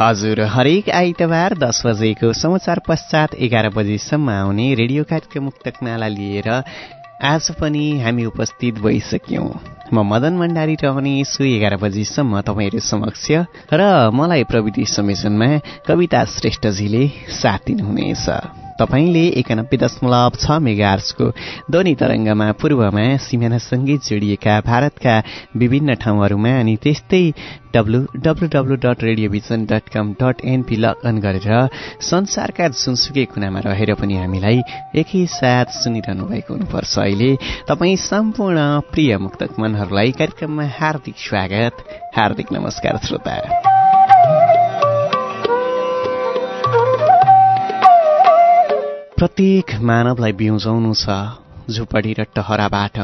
हजुर हरेक आइतबार दस बजेको समाचार पश्चात एघार बजेसम्म आउने रेडियो कार्यक्रम मुक्तकमाला लिएर आज पनि हामी उपस्थित भइसक्यौँ। म मदन भण्डारी रहने छु एघार बजीसम्म तपाईँहरू समक्ष र मलाई प्रविधि संयोजनमा कविता श्रेष्ठजीले साथ दिनुहुनेछ। तपाईँले एकानब्बे दशमलव छ मेगार्सको ध्वनि तरङ्गमा पूर्वमा सिमानासँगै जोडिएका भारतका विभिन्न ठाउँहरूमा अनि त्यस्तै W dot radiovision dot com dot NP log in गरेर संसारका जुनसुकै कुनामा रहेर पनि हामीलाई एकैसाथ सुनिरहनु भएको हुनुपर्छ अहिले। तपाईँ सम्पूर्ण प्रिय मुक्तक मनहरूलाई कार्यक्रममा हार्दिक स्वागत हार्दिक नमस्कार श्रोता। प्रत्येक मानवलाई बिउजाउनु छ झुपडी र टहराबाट।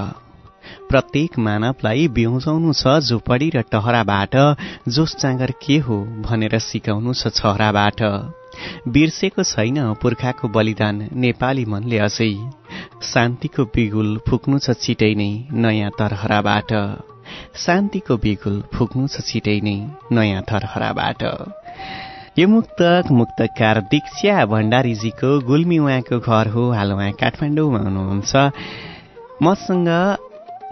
प्रत्येक मानवलाई बिउजाउनु छ झुपडी र टहराबाट जोस जाँगर के हो भनेर सिकाउनु छ छहराबाट। बिर्सेको छैन पुर्खाको बलिदान नेपाली मनले अझै। शान्तिको बिगुल फुक्नु छ छिटै नै नयाँ तरहराबाट। शान्तिको बिगुल फुक्नु छ छिटै नै नयाँ तरहराबाट। यो मुक्तक मुक्तकार दीक्षा भण्डारीजीको गुल्मी उहाँको घर हो। हाल उहाँ काठमाडौँमा हुनुहुन्छ। मसँग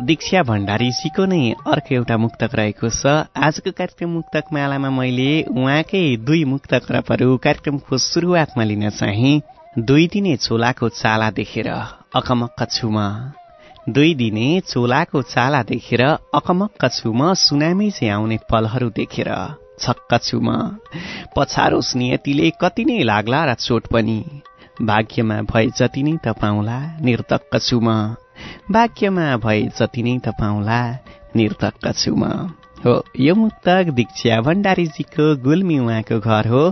दीक्षा भण्डारीजीको नै अर्को एउटा मुक्तक रहेको छ। आजको कार्यक्रम मुक्तक मालामा मैले उहाँकै दुई मुक्तक रपहरू कार्यक्रमको सुरुवातमा लिन चाहे दुई दिने चोलाको चाला देखेर अकमक्क छु म। दुई दिने चोलाको चाला देखेर अकमक्क छु म। सुनामी चाहिँ आउने पलहरू देखेर छक्क छु म पछारोस् नियतिले कति नै लाग्ला र चोट पनि। भाग्यमा भए जति नै त पाउला निर्तक्क छु म भाग्यमा भए जति नै त पाउला निर्तक्क छु म हो यो मुक्तक दीक्षा भण्डारीजीको गुल्मी उहाँको घर हो।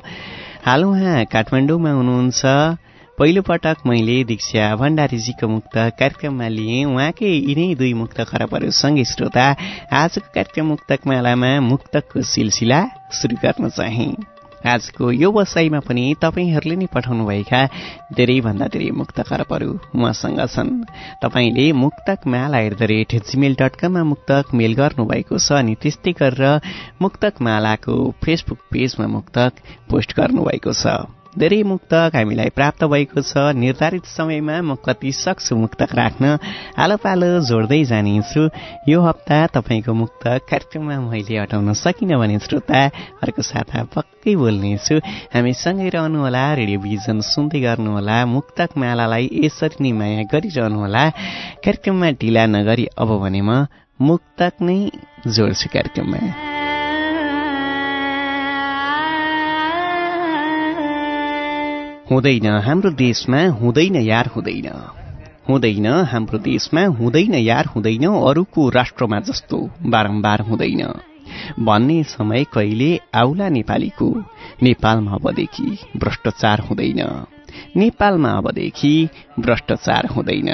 हाल उहाँ काठमाडौँमा हुनुहुन्छ। पहिलो पटक मैले दीक्षा भण्डारीजीको मुक्त कार्यक्रममा लिएँ। उहाँकै यिनै दुई मुक्त खराबहरू सँगै श्रोता आजको कार्यक्रम मुक्तक मालामा मुक्तकको सिलसिला सुरु गर्न चाहे। आजको यो वसाइमा पनि तपाईँहरूले नै पठाउनुभएका धेरैभन्दा धेरै मुक्त खरबहरू उहाँसँग छन्। तपाईँले Muktak Mala at the rate Gmail dot कममा मुक्तक मेल गर्नुभएको छ अनि त्यस्तै गरेर मुक्तक मालाको फेसबुक पेजमा मुक्तक पोस्ट गर्नुभएको छ। धेरै मुक्तक हामीलाई प्राप्त भएको छ। निर्धारित समयमा म कति सक्छु मुक्तक राख्न। आलो पालो जोड्दै जानेछु। यो हप्ता तपाईँको मुक्तक कार्यक्रममा मैले हटाउन सकिनँ भने श्रोता अर्को साता पक्कै बोल्नेछु। हामी सँगै रहनुहोला रेडियोभिजन सुन्दै गर्नुहोला मुक्तक मालालाई यसरी नै माया गरिरहनुहोला। कार्यक्रममा ढिला नगरी अब भने म मुक्तक नै जोड्छु कार्यक्रममा। हुँदैन हाम्रो देशमा हुँदैन यार हुँदैन। हुँदैन हाम्रो देशमा हुँदैन यार हुँदैन अरूको राष्ट्रमा जस्तो बारम्बार हुँदैन। भन्ने समय कहिले आउला नेपालीको? नेपालमा अबदेखि भ्रष्टाचार हुँदैन। नेपालमा अबदेखि भ्रष्टाचार हुँदैन।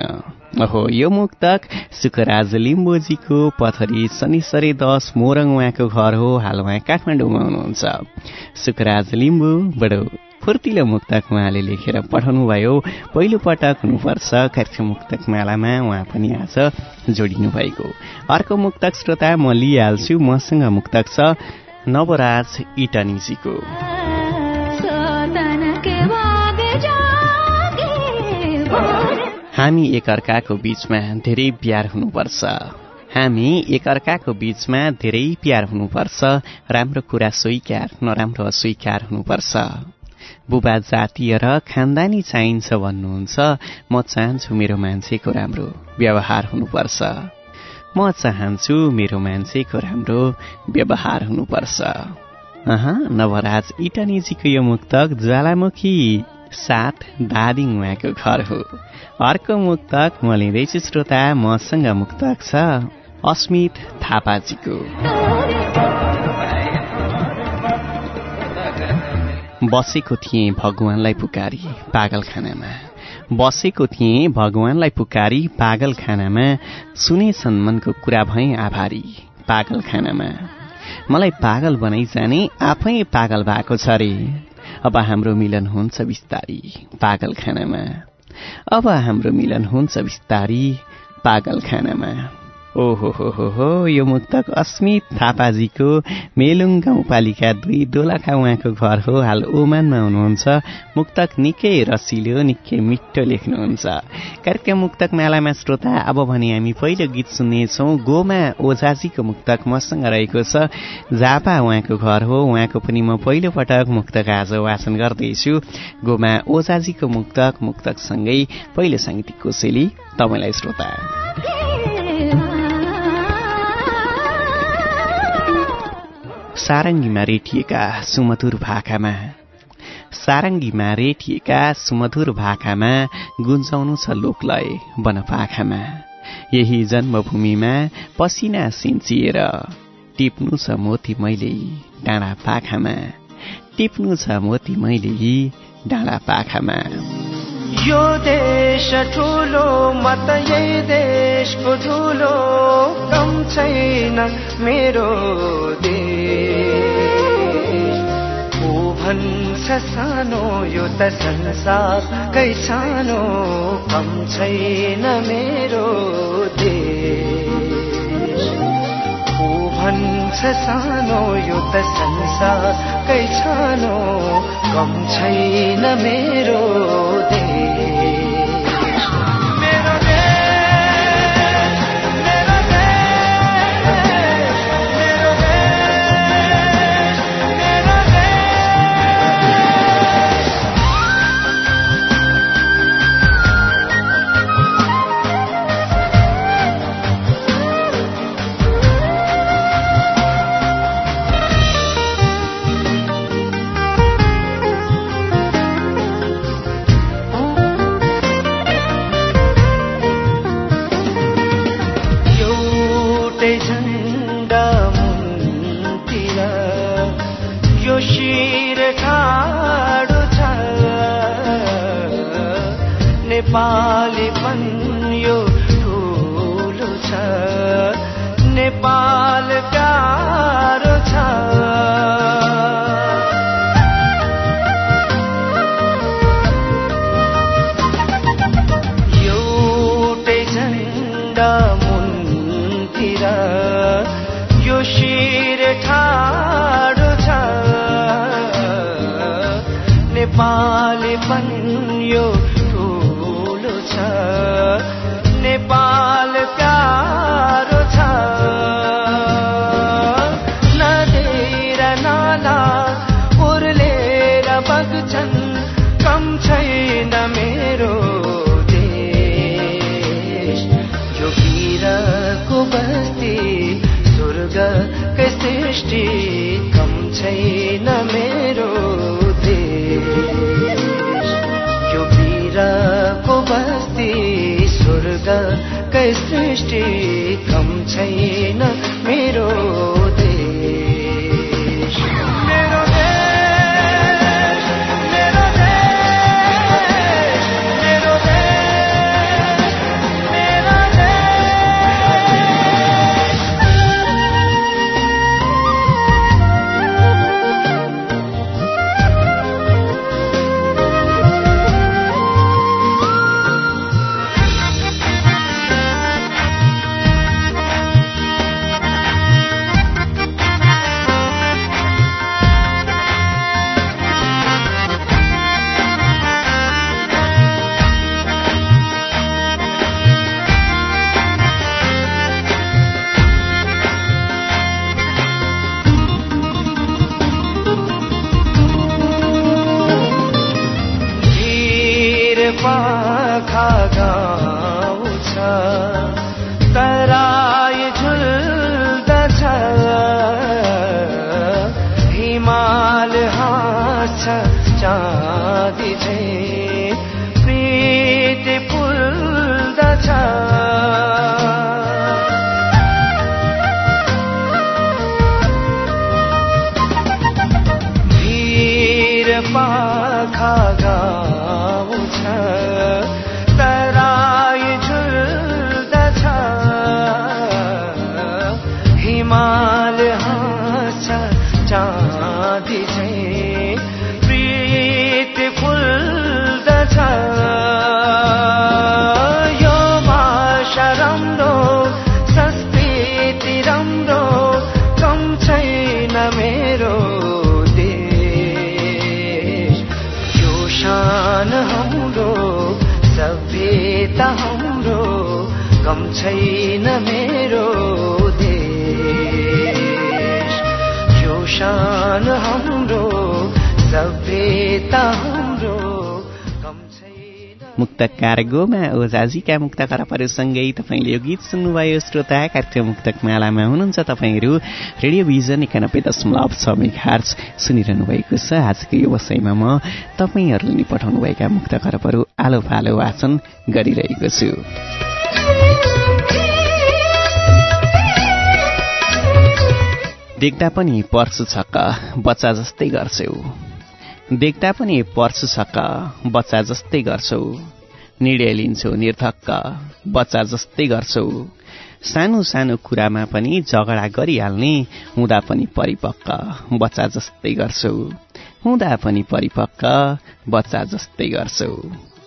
ओहो यो मुक्तक सुखराज लिम्बोजीको पथरी शनिश्वरी दस मोरङ उहाँको घर हो। हाल उहाँ काठमाडौँमा हुनुहुन्छ। सुखराज लिम्बू बडो फुर्तिलो मुक्तक उहाँले लेखेर पठाउनुभयो पहिलो पटक हुनुपर्छ कार्यक्रम मुक्तक मालामा उहाँ पनि आज जोडिनु भएको अर्को मुक्तक श्रोता म लिइहाल्छु। मसँग मुक्तक छ नवराज इटनीजीको। हामी एकअर्काको बीचमा धेरै प्यार हुनुपर्छ। हामी एकअर्काको बीचमा धेरै प्यार हुनुपर्छ। राम्रो कुरा स्वीकार नराम्रो अस्वीकार हुनुपर्छ। बुबा जातीय र खानदानी चाहिन्छ भन्नुहुन्छ। म चाहन्छु मेरो मान्छेको राम्रो व्यवहार हुनुपर्छ। म चाहन्छु मेरो मान्छेको राम्रो व्यवहार हुनुपर्छ। नवराज इटानीजीको यो मुक्तक ज्वालामुखी साथ दादिङ उहाँको घर हो। अर्को मुक्तक म लिँदैछु श्रोता मसँग मुक्तक छ अस्मित थापाजीको। बसेको थिएँ भगवानलाई पुकारी पागलखानामा बसेको थिएँ भगवानलाई पुकारी पागलखानामा सुनेछन् मनको कुरा भए आभारी पागलखानामा मलाई पागल बनाइ जाने आफै पागल भएको छ रे। अब हाम्रो मिलन हुन्छ बिस्तारी पागलखानामा अब हाम्रो मिलन हुन्छ बिस्तारी पागलखानामा ओहो हो यो मुक्तक अस्मित थापाजीको मेलुङ गाउँपालिका दुई दोलाखा उहाँको घर हो। हाल ओमानमा हुनुहुन्छ। मुक्तक निकै रसिलो निकै मिठो लेख्नुहुन्छ। कार्यक्रम मुक्तक मालामा श्रोता अब भने हामी पहिलो गीत सुन्नेछौँ। गोमा ओझाजीको मुक्तक मसँग रहेको छ। झापा उहाँको घर हो। उहाँको पनि म पहिलो पटक मुक्तक आज वाचन गर्दैछु। गोमा ओझाजीको मुक्तक मुक्तकसँगै पहिलो साङ्गीतिक कोसेली तपाईँलाई श्रोता। सारङ्गीमा रेटिएका सुमधुर भाकामा। सारङ्गीमा रेटिएका सुमधुर भाकामा गुन्जाउनु छ लोकलय वनपाखामा। यही जन्मभूमिमा पसिना सिन्चिएर टिप्नु छ मोती मैले डाँडा पाखामा टिप्नु छ मोती मैले डाँडा पाखामा यो देश ठुलो मत यही देशको ठुलो कम छैन मेरो देश। को भन्छ सानो यो त संसारकै सानो कम छैन मेरो देश। भन्छ सानो यो त संसारकै सानो कम छैन मेरो देश। सृष्टि कम छैन मेरो मुक्तकार गोमा मुक्त खराबहरूसँगै तपाईँले यो गीत सुन्नुभयो श्रोता कार्यक्रम मुक्तक मालामा हुनुहुन्छ तपाईँहरू। रेडियो भिजन एकानब्बे दशमलव छ मेघार्च सुनिरहनु भएको छ। आजको यो वसाइमा म तपाईँहरूले पठाउनुभएका मुक्त खराबहरू आलो फालो वाचन गरिरहेको छु। देख्दा पनि पर्छु छक्क। बच्चा जस्तै गर्छौ। देख्दा पनि पर्छु छक्क बच्चा जस्तै गर्छौ। निर्णय लिन्छौ निर्धक्क बच्चा जस्तै गर्छौ। सानो सानो कुरामा पनि झगडा गरिहाल्ने हुँदा पनि परिपक्क बच्चा जस्तै गर्छौ। हुँदा पनि परिपक्क बच्चा जस्तै गर्छौ।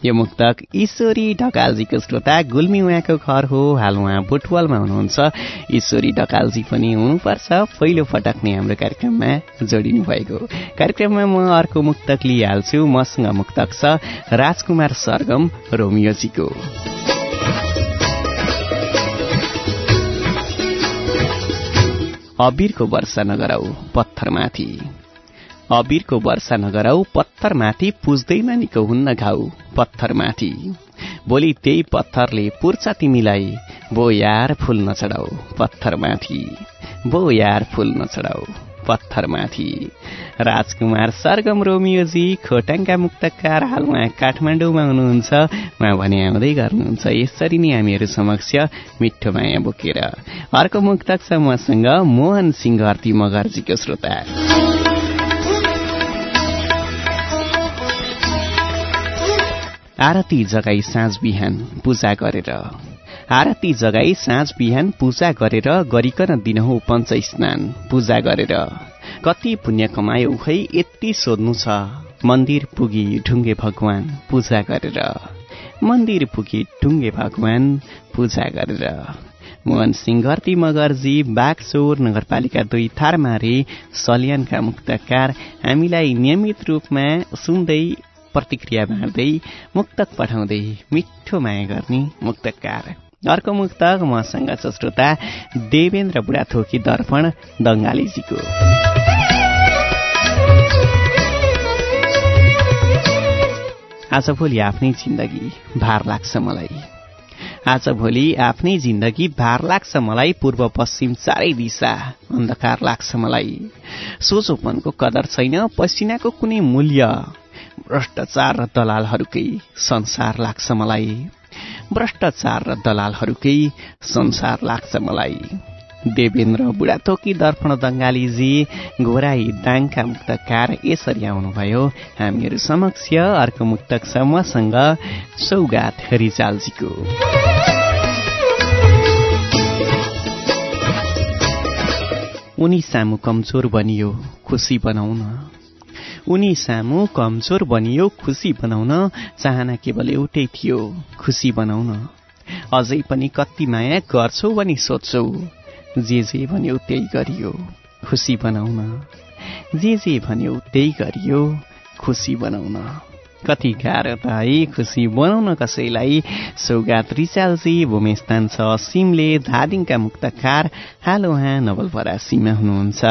यो मुक्तक ईश्वरी ढकालजीको श्रोता गुल्मी उहाँको घर हो। हाल उहाँ बुटवलमा हुनुहुन्छ। ईश्वरी ढकालजी पनि हुनुपर्छ। पहिलो पटक नै हाम्रो कार्यक्रममा जोडिनु भएको कार्यक्रममा म अर्को मुक्तक लिइहाल्छु। मसँग मुक्तक छ राजकुमार सरगम रोमियोजीको। अबिरको वर्षा नगराउ पत्थरमाथि। अबिरको वर्षा नगराउ पत्थरमाथि पुज्दैमा निको हुन्न घाउ। पत्थरमाथि। भोलि त्यही पत्थरले पुर्छ तिमीलाई। बो यार फुल नचढाउ। पत्थरमाथि। बो यार फुल नचढाउ। पत्थरमाथि। राजकुमार सरगम रोमियोजी खोटाङका मुक्तकार हाल उहाँ काठमाडौँमा हुनुहुन्छ। उहाँ भने आउँदै गर्नुहुन्छ। यसरी नै हामीहरू समक्ष मिठो माया बोकेर। अर्को मुक्तक छ मसँग मोहन सिंह घरती मगर्जीको श्रोता। आरती जगाई साँझ बिहान पूजा गरेर। आरती जगाई साँझ बिहान पूजा गरेर गरिकन दिनहौ पञ्च स्नान पूजा गरेर। कति पुण्य कमायो खै यति सोध्नु छ। मन्दिर पुगी ढुङ्गे भगवान पूजा गरेर। मन्दिर पुगी ढुङ्गे भगवान पूजा गरेर। मोहन सिंह घरती मगर्जी बागचोर नगरपालिका दुई थारमारी सल्यानका मुक्तकार हामीलाई नियमित रूपमा सुन्दै प्रतिक्रिया बाँड्दै मुक्तक पठाउँदै मिठो माया गर्ने मुक्तकार। अर्को मुक्तक मसँग छ श्रोता देवेन्द्र बुढाथोकी दर्पण दङ्गालीजीको। आजभोलि आफ्नै जिन्दगी भार लाग्छ मलाई। आजभोलि आफ्नै जिन्दगी भार लाग्छ मलाई पूर्व पश्चिम चारै दिशा अन्धकार लाग्छ मलाई। सोझोपनको कदर छैन पसिनाको कुनै मूल्य। भ्रष्टाचार र दलालहरूकै संसार लाग्छ मलाई। भ्रष्टाचार र दलालहरूकै संसार लाग्छ मलाई। देवेन्द्र बुढाथोकी दर्पण दङ्गालीजी घोराई दाङका मुक्तकार यसरी आउनुभयो। हामीहरू समक्ष अर्को मुक्तक छ मसँग सौगात रिजालजीको उनी सामु कमजोर बनियो खुसी बनाउन। उनी सामु कमजोर बनियो खुसी बनाउन चाहना केवल एउटै थियो खुसी बनाउन। अझै पनि कति माया गर्छौ भनी सोध्छौ। जे जे भन्यो त्यही गरियो खुसी बनाउन। जे जे भन्यो त्यही गरियो खुसी बनाउन। कति गाह्रो त है खुसी बनाउन कसैलाई सौगात रिचालजी भूमिस्थान छ सिमले धादिङका मुक्तकार हाल उहाँ नवलपरासीमा हुनुहुन्छ।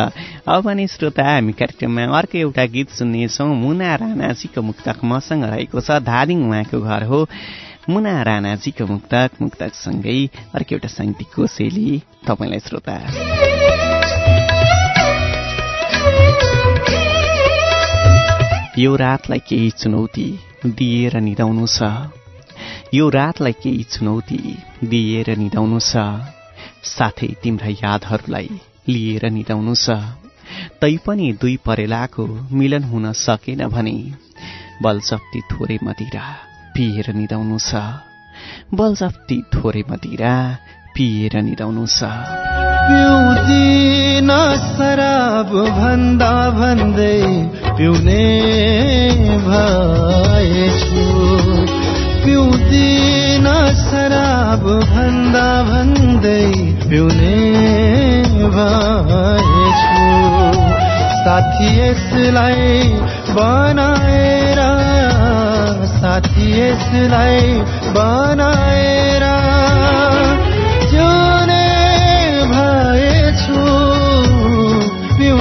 अब भने श्रोता हामी कार्यक्रममा अर्को एउटा गीत सुन्नेछौँ। मुना राणाजीको मुक्तक मसँग रहेको छ धादिङ उहाँको घर हो। मुना राणाजीको मुक्तक मुक्तकसँगै अर्को एउटा साहित्यिक कोसेली तपाईँलाई श्रोता। यो रातलाई केही चुनौती दिएर निदाउनु छ यो रातलाई केही चुनौती दिएर निदाउनु छ साथै तिम्रा यादहरूलाई लिएर निदाउनु छ तैपनि दुई परेलाको मिलन हुन सकेन भने बलजप्ती थोरै मदिरा पिएर निदाउनु छ बलजप्ती थोरै मदिरा पिएर निदाउनु छ पिउँदिन शराब भन्दा भन्दै पिउने भएछु। पिउँदिन शराब भन्दा भन्दै पिउने भएछु। साथी यसलाई बनाएर साथी यसलाई बनाएर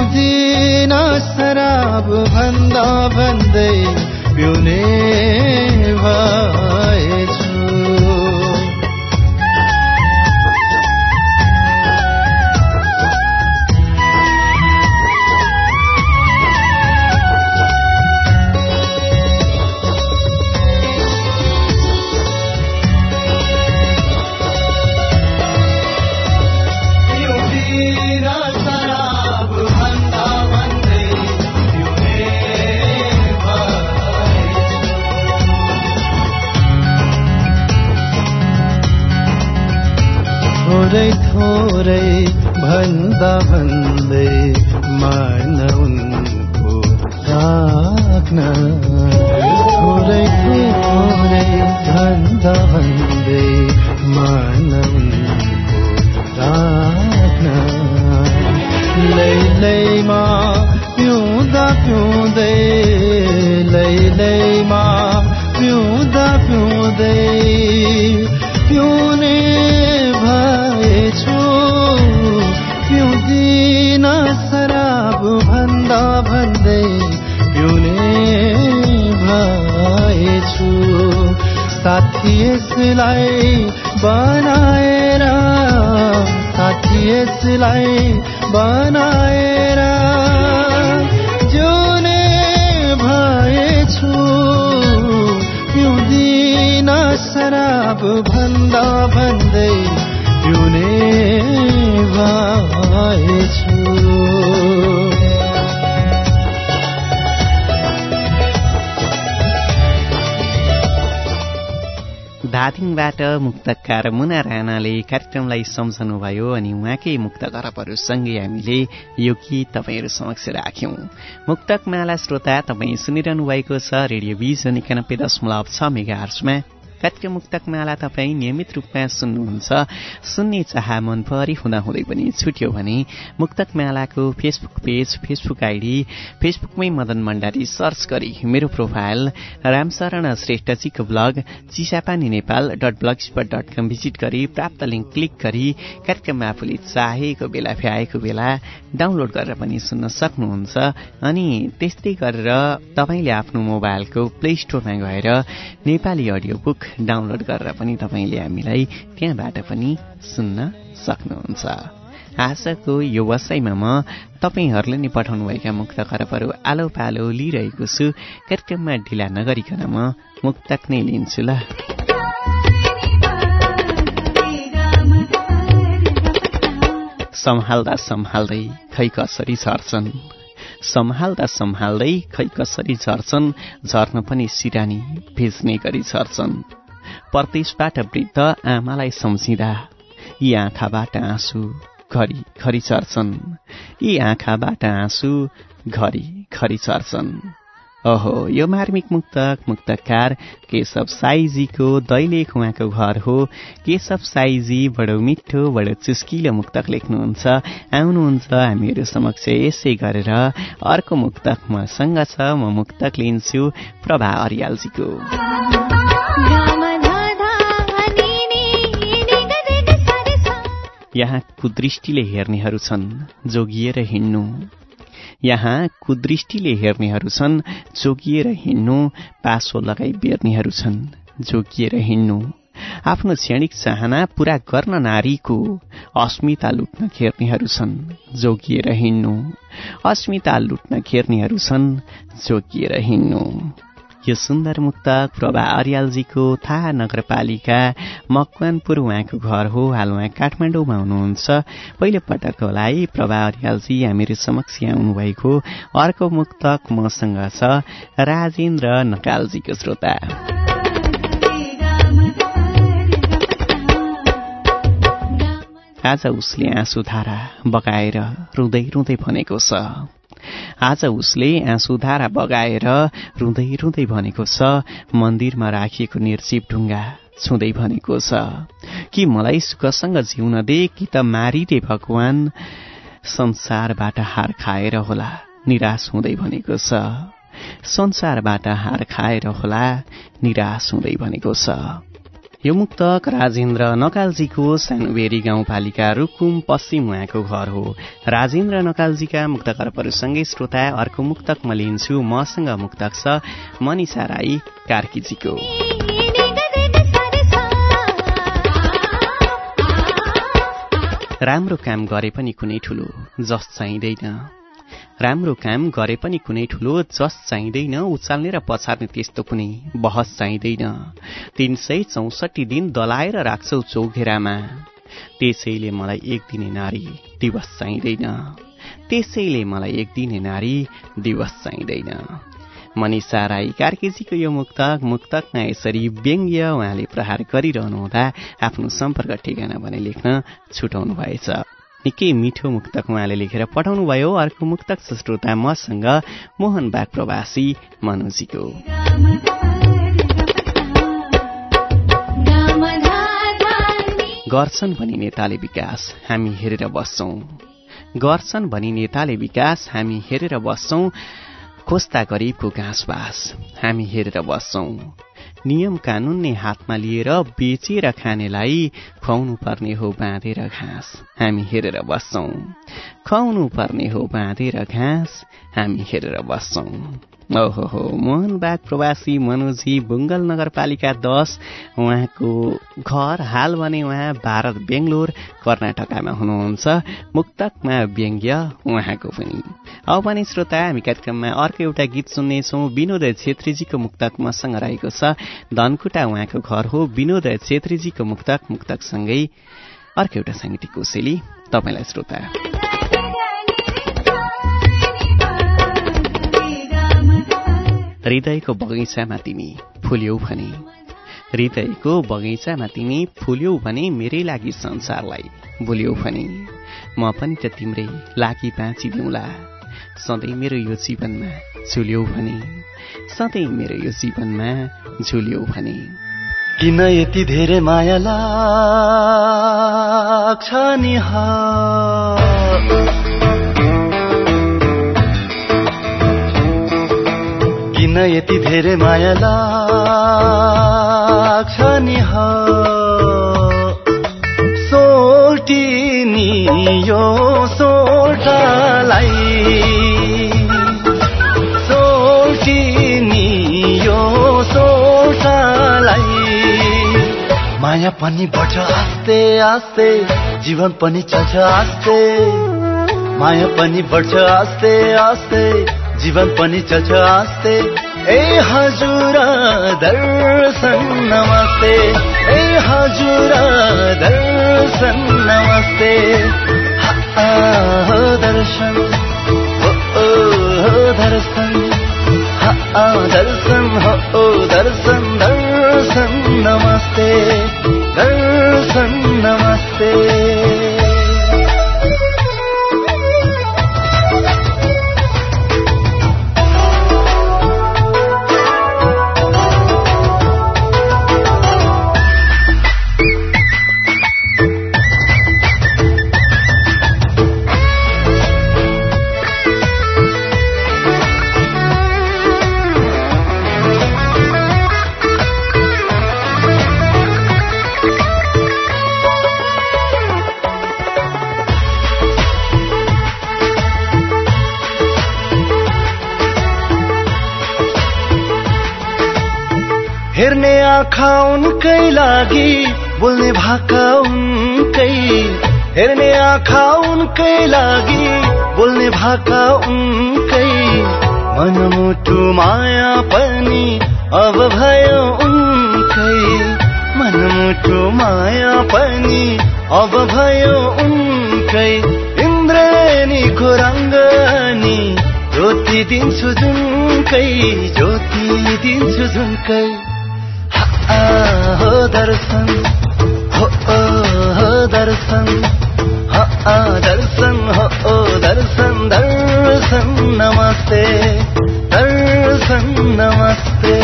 पिउँदिन शराब भन्दा भन्दै पिउने थोरै भन्दा भन्दै मार्न उनको राख्न। थोरै थोरै भन्दा भन्दै मार्न उनको राख्न लैलैमा पिउँदा पिउँदै लैलैमा पिउँदा पिउँदै यसलाई बनाएर साथी यसलाई बनाएर धादिङबाट मुक्तकार मुना राणाले कार्यक्रमलाई सम्झनुभयो अनि उहाँकै मुक्त घरपहरूसँगै हामीले यो गीत तपाईँहरू समक्ष राख्यौं। मुक्तक माला श्रोता तपाईँ सुनिरहनु भएको छ रेडियो भिजन एकानब्बे दशमलव छ मेगा हर्समा कार्यक्रम मुक्तक माला तपाईँ नियमित रूपमा सुन्नुहुन्छ सुन्ने चाह मन परी हुँदाहुँदै पनि छुट्यो भने मुक्तक मालाको फेसबुक पेज फेसबुक आइडी फेसबुकमै मदन भण्डारी सर्च गरी मेरो profile Ramsharan श्रेष्ठजीको blog Chisapani Nepal dot blogspot dot com visit गरी प्राप्त लिङ्क क्लिक गरी कार्यक्रममा आफूले चाहेको बेला भ्याएको बेला डाउनलोड गरेर पनि सुन्न सक्नुहुन्छ। अनि त्यस्तै गरेर तपाईँले आफ्नो मोबाइलको प्ले स्टोरमा गएर नेपाली अडियो बुक डाउनलोड गरेर पनि तपाईँले हामीलाई त्यहाँबाट पनि सुन्न सक्नुहुन्छ। आशाको यो वसाइमा म तपाईँहरूले नि पठाउनुभएका मुक्त खरबहरू आलो पालो लिइरहेको छु। कार्यक्रममा ढिला नगरिकन म मुक्तक नै लिन्छु ल। सम्हाल्दा सम्हाल्दै खै कसरी झर्छन्? सम्हाल्दा सम्हाल्दै खै कसरी झर्छन्? झर्न पनि सिरानी भेज्ने गरी झर्छन्। परदेशबाट वृद्ध आमालाई सम्झिँदा यी आँखाबाट आँसु घरि घरि चर्छन् यी आँखाबाट आँसु घरि घरि चर्छन् ओहो यो मार्मिक मुक्तक मुक्तकार केशव साईजीको दैलेख उहाँको घर हो। केशव साईजी बडो मिठो बडो चुस्किलो मुक्तक लेख्नुहुन्छ। आउनुहुन्छ हामीहरू समक्ष यसै गरेर। अर्को मुक्तक मसँग छ म मुक्तक लिन्छु प्रभा अरियालजीको। यहाँ कुदृष्टिले हेर्नेहरू छन् जोगिएर हिँड्नु। यहाँ कुदृष्टिले हेर्नेहरू छन् जोगिएर हिँड्नु पासो लगाई बेर्नेहरू छन् जोगिएर हिँड्नु। आफ्नो क्षणिक चाहना पूरा गर्न नारीको अस्मिता लुट्न खेर्नेहरू छन् जोगिएर हिँड्नु। अस्मिता लुट्न खेर्नेहरू छन् जोगिएर हिँड्नु। यो सुन्दर मुक्तक प्रभा अर्यालजीको थाहा नगरपालिका मकवानपुर उहाँको घर हो। हाल उहाँ काठमाडौँमा हुनुहुन्छ। पहिलो पटक होला है प्रभा अर्यालजी हामीहरू समक्ष आउनुभएको अर्को मुक्तक मसँग छ राजेन्द्र नकालजीको श्रोता। आज उसले आँसुधारा बगाएर रुँदै रुँदै भनेको छ। आज उसले आँसुधारा बगाएर रुँदै रुँदै भनेको छ मन्दिरमा राखिएको निर्जीव ढुङ्गा छुँदै भनेको छ। कि मलाई सुखसँग जिउन दे कि त मारिदे भगवान संसारबाट हार खाएर होला निराश हुँदै भनेको छ। संसारबाट हार खाएर होला निराश हुँदै भनेको छ। यो मुक्तक राजेन्द्र नकालजीको सानुबेरी गाउँपालिका रुकुम पश्चिम उहाँको घर हो। राजेन्द्र नकालजीका मुक्तकरपहरूसँगै श्रोता अर्को मुक्तक म लिन्छु। मसँग मुक्तक छ मनिषा राई कार्कीजीको। राम्रो काम गरे पनि कुनै ठुलो जस चाहिँदैन। राम्रो काम गरे पनि कुनै ठुलो जस चाहिँदैन उचाल्ने र पछार्ने त्यस्तो कुनै बहस चाहिँदैन। तीन सय चौसठी दिन दलाएर राख्छौ चौघेरामा। त्यसैले मलाई एक दिने नारी दिवस चाहिँदैन। त्यसैले मलाई एक दिने नारी दिवस चाहिँदैन। मनिषा राई कार्केजीको यो मुक्तक मुक्तकमा यसरी व्यङ्ग्य उहाँले प्रहार गरिरहनुहुँदा आफ्नो सम्पर्क ठेगाना भने लेख्न छुटाउनु भएछ। निकै मिठो मुक्तक उहाँले लेखेर पठाउनु भयो अर्को मुक्तक श्रोता मसँग मोहन बाग प्रवासी मनोजीको। गर्छन् भनी नेताले विकास हामी हेरेर बस्छौं। गर्छन् भनी नेताले विकास हामी हेरेर बस्छौं। खोस्ता गरिबको घाँसबास हामी हेरेर बस्छौं। नियम कानून नै हातमा लिएर बेचेर खानेलाई खुवाउनु पर्ने हो बाँधेर घाँस। हामी हेरेर बस्छौं। खुवाउनु पर्ने हो बाँधेर घाँस। हामी हेरेर बस्छौं। ओहो मोहनबाग प्रवासी मनोजी बुङ्गल नगरपालिका दस उहाँको घर हाल भने उहाँ भारत बेङ्गलोर कर्नाटकामा हुनुहुन्छ। मुक्तकमा व्यङ्ग्य उहाँको पनि। अब पनि श्रोता हामी कार्यक्रममा अर्को एउटा गीत सुन्नेछौँ। विनोद छेत्रीजीको मुक्तक मसँग रहेको छ। धनकुटा उहाँको घर हो। विनोद छेत्रीजीको मुक्तक मुक्तकसँगै अर्को एउटा साङ्गीतिक कोसेली। तपाईँलाई श्रोता। हृदयको बगैँचामा तिमी फुल्यौ भने। हृदयको बगैँचामा तिमी फुल्यौ भने मेरै लागि संसारलाई भुल्यौ भने। म पनि त तिम्रै लागि बाँचिदिउँला सधैँ मेरो यो जीवनमा झुल्यौ भने। सधैँ मेरो यो जीवनमा झुल्यौ भने। किन यति धेरै माया लाग्छ नि किन यति धेरै माया लाग्छ नि सोटिनी यो सोटालाई माया पनि बढ्छ आस्ते आस्ते जीवन पनि चल्छ आस्ते। माया पनि बढ्छ आस्ते आस्ते। जीवन पनि चल्छ आस्ते ए हजुर दर्शन नमस्ते। ए हजुर दर्शन नमस्ते। हो दर्शन। हो दर्शन। दर्शन हो दर्शन दर्शन नमस्ते। दर्शन हेर्ने आँखा उनकै लागि? बोल्ने भाका उनकै। हेर्ने आँखा उनकै लागि। बोल्ने भाका उनकै। मनमुटु माया पनि अब भयो उनकै। मनमुटु माया पनि अब भयो उनकै। इन्द्रेणीको रङ्गनी ज्योति दिन्छु जुनकै। ज्योति दिन्छु जुनकै। दर्शन हो ओ, हो दर्शन हा, आ, दर्शन हो ओ, दर्शन दर्शन नमस्ते दर्शन नमस्ते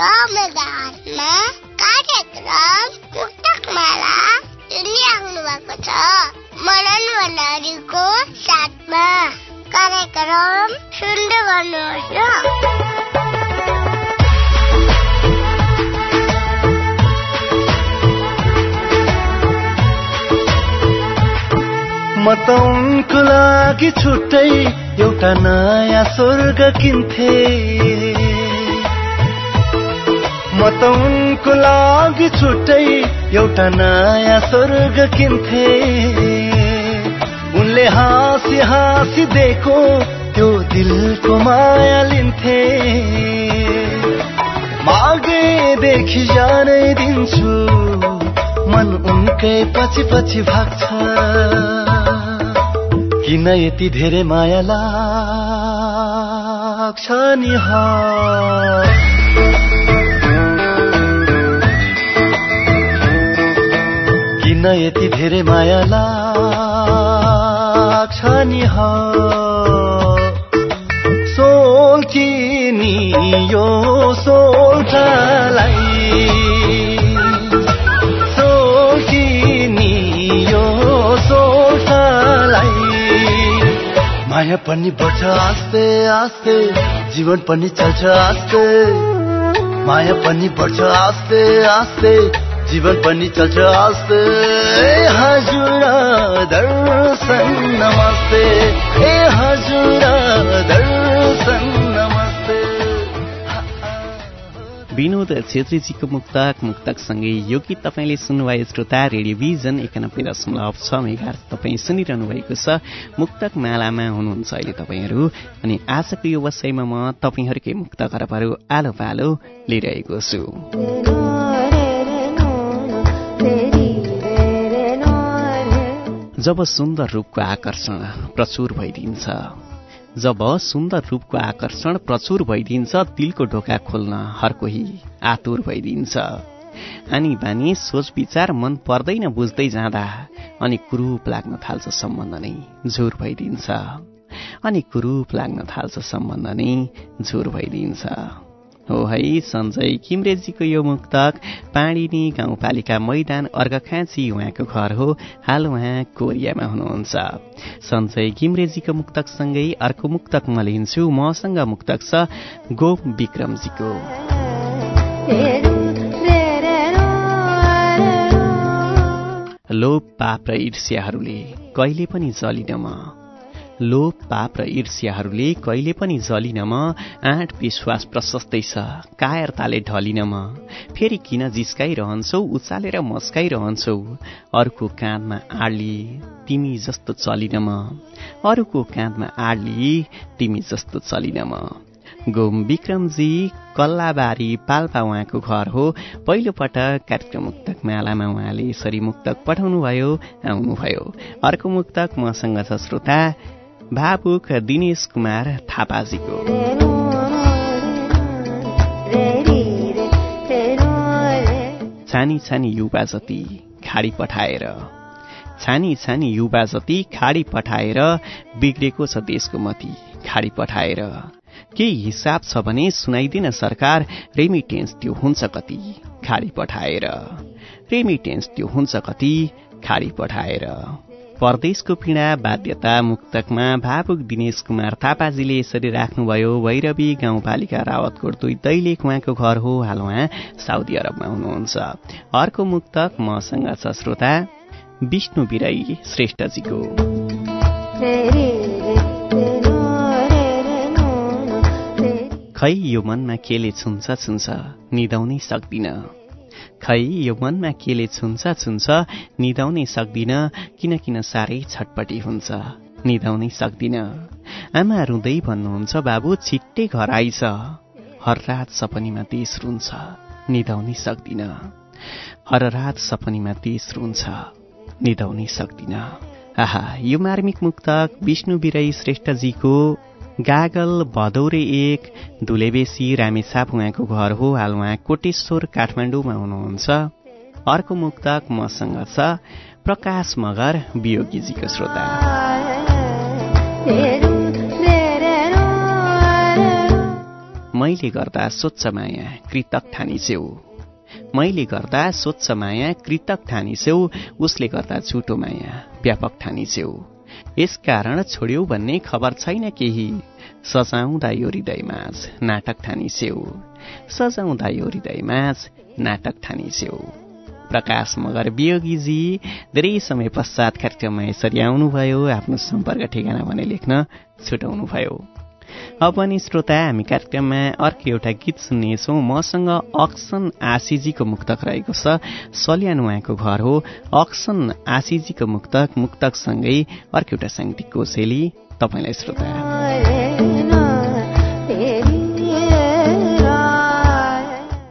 मेगाहर्जमा कार्यक्रम मुक्तक माला सुनिराख्नु भएको छ। मनन भण्डारीको साथमा कार्यक्रम सुन्दै गर्नुहोस् उनको लागि छुट्टै एउटा नयाँ स्वर्ग किन्थे। म त उनको लागि छुट्टै एउटा नयाँ स्वर्ग किन्थे। उनले हाँसी हाँसी दिएको त्यो दिलको माया लिन्थे। मागेदेखि जानै दिन्छु मन उनकै पछि पछि भाग्छ। किन यति धेरै माया लाग्छ नि किन यति धेरै माया लाग्छ नि हा। सोल्चिनी यो सोल्चिनी यो माया पनि बढ्छ आस्ते आस्ते जीवन पनि चल्छ आस्ते। माया पनि बढ्छ आस्ते आस्ते। जीवन पनि चल्छ आस्ते। हजुर दर्शन नमस्ते। ए हजुर दर्शन विनोद छेत्रीजीको मुक्तक मुक्तकसँगै यो गीत तपाईँले सुन्नुभयो श्रोता रेडियोभिजन एकानब्बे दशमलव छ मेगा तपाईँ सुनिरहनु भएको छ। मुक्तक मालामा हुनुहुन्छ अहिले तपाईँहरू। अनि आजको यो वसाइमा म तपाईँहरूकै मुक्त खरबहरू आलो पालो लिइरहेको छु। जब सुन्दर रूपको आकर्षण प्रचुर भइदिन्छ जब सुन्दर रूपको आकर्षण प्रचुर भइदिन्छ दिलको ढोका खोल्न हर कोही आतुर भइदिन्छ। आनी बानी सोच विचार मन पर्दैन बुझ्दै जाँदा अनि कुरूप लाग्न थाल्छ सम्बन्ध नै झुर भइदिन्छ। अनि कुरूप लाग्न थाल्छ सम्बन्ध नै झुर भइदिन्छ। हो है। सञ्जय किमरेजीको यो मुक्तक पाणिनी गाउँपालिका मैदान अर्घखाँची उहाँको घर हो। हाल उहाँ कोरियामा हुनुहुन्छ। सञ्जय किमरेजीको मुक्तकसँगै अर्को मुक्तक म लिन्छु। मसँग मुक्तक छ गोप विक्रमजीको। लोभ पाप र ईर्ष्याहरूले कहिले पनि जलिन म। लोभ पाप र ईर्ष्याहरूले कहिले पनि जलिन म आँट विश्वास प्रशस्तै छ कायरताले ढलिन म फेरि किन जिस्काइरहन्छौ उचालेर मस्काइरहन्छौ? अरूको काँधमा आडली तिमी जस्तो चलिन म अरूको काँधमा आडली तिमी जस्तो चलिन म गोम विक्रमजी कल्लाबारी पाल्पा उहाँको घर हो। पहिलोपटक कार्यक्रम मुक्तक मालामा उहाँले यसरी मुक्तक पठाउनुभयो आउनुभयो। अर्को मुक्तक मसँग छ श्रोता भावुक दिनेश कुमार थापाजीको। छानी छानी युवा जति खाडी पठाएर छानी छानी युवा जति खाडी पठाएर बिग्रेको छ देशको मती खाडी पठाएर। केही हिसाब छ भने सुनाइदिन सरकार रेमिटेन्स त्यो हुन्छ कति खाडी पठाएर। रेमिटेन्स त्यो हुन्छ कति खाडी पठाएर। परदेशको पीडा बाध्यता मुक्तकमा भावुक दिनेश कुमार थापाजीले यसरी राख्नुभयो भैरवी गाउँपालिका रावतकोट दुई दैलेख उहाँको घर हो हाल उहाँ साउदी अरबमा हुनुहुन्छ। अर्को मुक्तक मसँग छ श्रोता विष्णु बिराई श्रेष्ठजीको। खै यो मनमा केले छुन्छ छुन्छ निदाउनै सक्दिन। खै यो मनमा केले छुन्छ छुन्छ निदाउनै सक्दिन किन किन साह्रै छटपटी हुन्छ। निदाउनै सक्दिन। आमा रुँदै भन्नुहुन्छ बाबु छिट्टै घर आइछ हर रात सपनीमा देश रुन्छ। निदाउनै सक्दिन। हर रात सपनीमा देश रुन्छ। निदाउनै सक्दिन। आहा यो मार्मिक मुक्तक विष्णु बिराई श्रेष्ठजीको गागल भदौरे एक धुलेबेसी रामेसाप उहाँको घर हो। हाल उहाँ कोटेश्वर काठमाडौँमा हुनुहुन्छ। अर्को मुक्तक मसँग छ प्रकाश मगर वियोगीजीको श्रोता। मैले गर्दा स्वच्छ माया कृतक ठानिसेऊ मैले गर्दा स्वच्छ माया कृतक ठानिसेऊ उसले गर्दा झुटो माया व्यापक ठानिसेऊ यसकारण छोड्यौ भन्ने खबर छैन केही। सजाउँदा यो हृदयमाझ नाटक ठानिसेऊ सजाउँदा यो हृदयमाझ नाटक ठानिसेऊ प्रकाश मगर वियोगीजी धेरै समय पश्चात कार्यक्रममा यसरी आउनुभयो आफ्नो सम्पर्क ठेगाना भने लेख्न छुटाउनुभयो। अब पनि श्रोता हामी कार्यक्रममा अर्को एउटा गीत सुन्नेछौँ। मसँग अक्सन आशिजीको मुक्तक रहेको छ। सल्यान उहाँको घर हो। अक्सन आशिजीको मुक्तक मुक्तकसँगै अर्को एउटा साङ्गीतिक कोसेली तपाईँलाई श्रोता।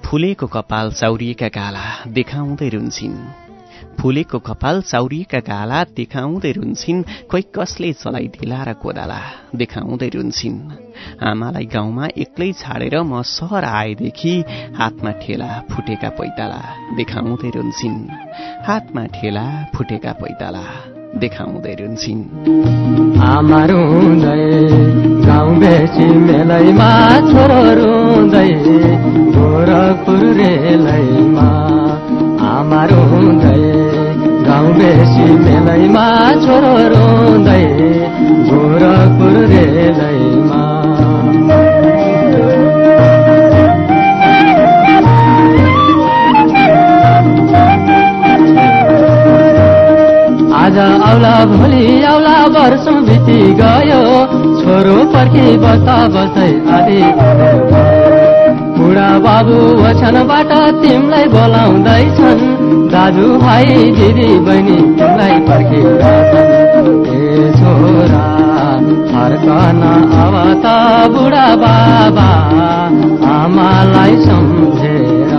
फुलेको कपाल चाउरिएका गाला देखाउँदै रुन्छन्। फुलेको कपाल चाउरिएका गाला देखाउँदै रुन्छन् कोही कसले चलाइदिला र कोदाला देखाउँदै रुन्छन्। आमालाई गाउँमा एक्लै छाडेर म सहर आएदेखि हातमा ठेला फुटेका पैताला देखाउँदै रुन्छन्। हातमा ठेला फुटेका पैताला देखाउँदै रुन्छन्। आमा रुँदै गाउँ बेसी मेलैमा छोरो रुँदै गोरखपुर रेलैमा। आज आउला भोलि आउला वर्ष बिति गयो छोरो पर्खी बस्दा बस्दै आदि। बुढा बाबु वचनबाट तिमीलाई बोलाउँदैछन्। दाजु भाइ दिदी बहिनी तिमीलाई पर्खिरहेछन् छोरा फर्कन अब त बुढा बाबा आमालाई सम्झेर।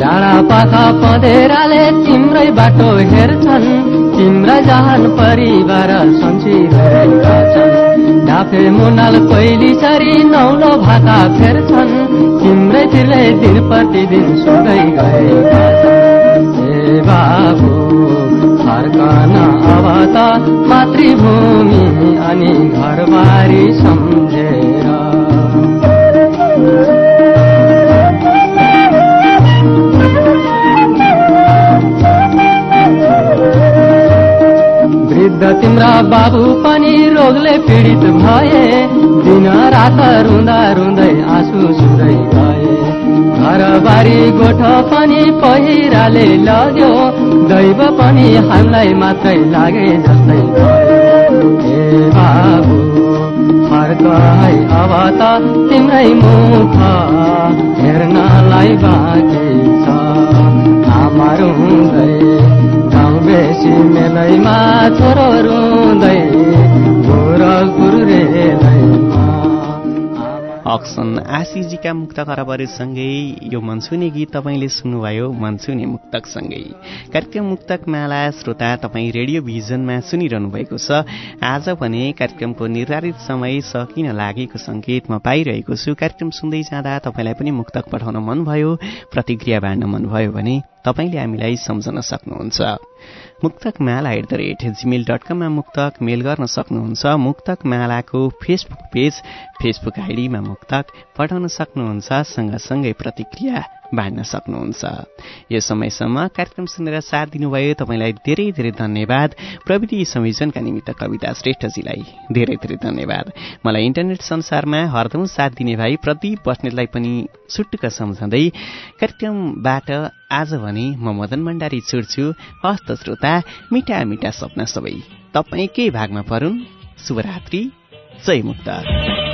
डाँडा पाखा पँधेराले तिम्रै बाटो हेर्छन्। जहान परिवार सन्चिरहेका छन्। डाफे मुनाल कोइली सरी नौलो भाका फेर्छन्। तिम्रै तिर्लै दिन प्रतिदिन सुन्दै गएका छन्। बाबु फर्कन अब त मातृभूमि अनि घरबारी सम्झेर तिम्रा बाबु पनि रोगले पीडित भए। दिन रात रुँदा रुँदै आँसु सुँदै गए। घरबारी गोठ पनि पहिराले लग्यो। दैव पनि हामीलाई मात्रै लागे जस्तै ए बाबु फर्क है अब त तिम्रै मुख। हेर्नलाई बाँकी छ। आमा रुँदै गाउँ बेसी मेलैमा छोरो रुँदै अक्सन आशिजीका मुक्त खराबहरूसँगै यो मनसुने गीत तपाईँले सुन्नुभयो मनसुने मुक्तकसँगै। कार्यक्रम मुक्तक माला श्रोता तपाईँ रेडियो भिजनमा सुनिरहनु भएको छ। आज भने कार्यक्रमको निर्धारित समय सकिन लागेको सङ्केत म पाइरहेको छु। कार्यक्रम सुन्दै जाँदा तपाईँलाई पनि मुक्तक पठाउन मनभयो प्रतिक्रिया बाँड्न मनभयो भने तपाईँले हामीलाई सम्झन सक्नुहुन्छ। Muktak Mala at the rate Gmail dot कममा मुक्तक मेल गर्न सक्नुहुन्छ। मुक्तक मालाको फेसबुक पेज फेसबुक आइडीमा मुक्तक पठाउन सक्नुहुन्छ। सँगसँगै प्रतिक्रिया बाँड्न सक्नुहुन्छ। यो समयसम्म कार्यक्रम सुनेर साथ दिनुभयो तपाईँलाई धेरै धेरै धन्यवाद। प्रविधि संयोजनका निमित्त कविता श्रेष्ठजीलाई धेरै धेरै धन्यवाद। मलाई इन्टरनेट संसारमा हरदम साथ दिने भाइ प्रदीप बस्नेतलाई पनि सुटुक सम्झँदै कार्यक्रमबाट आज भने म मदन भण्डारी छुट्छु हस्त श्रोता मिठा मिठा सपना सबै तपाईँकै भागमा परुन्। शुभरात्रि जय मुक्त।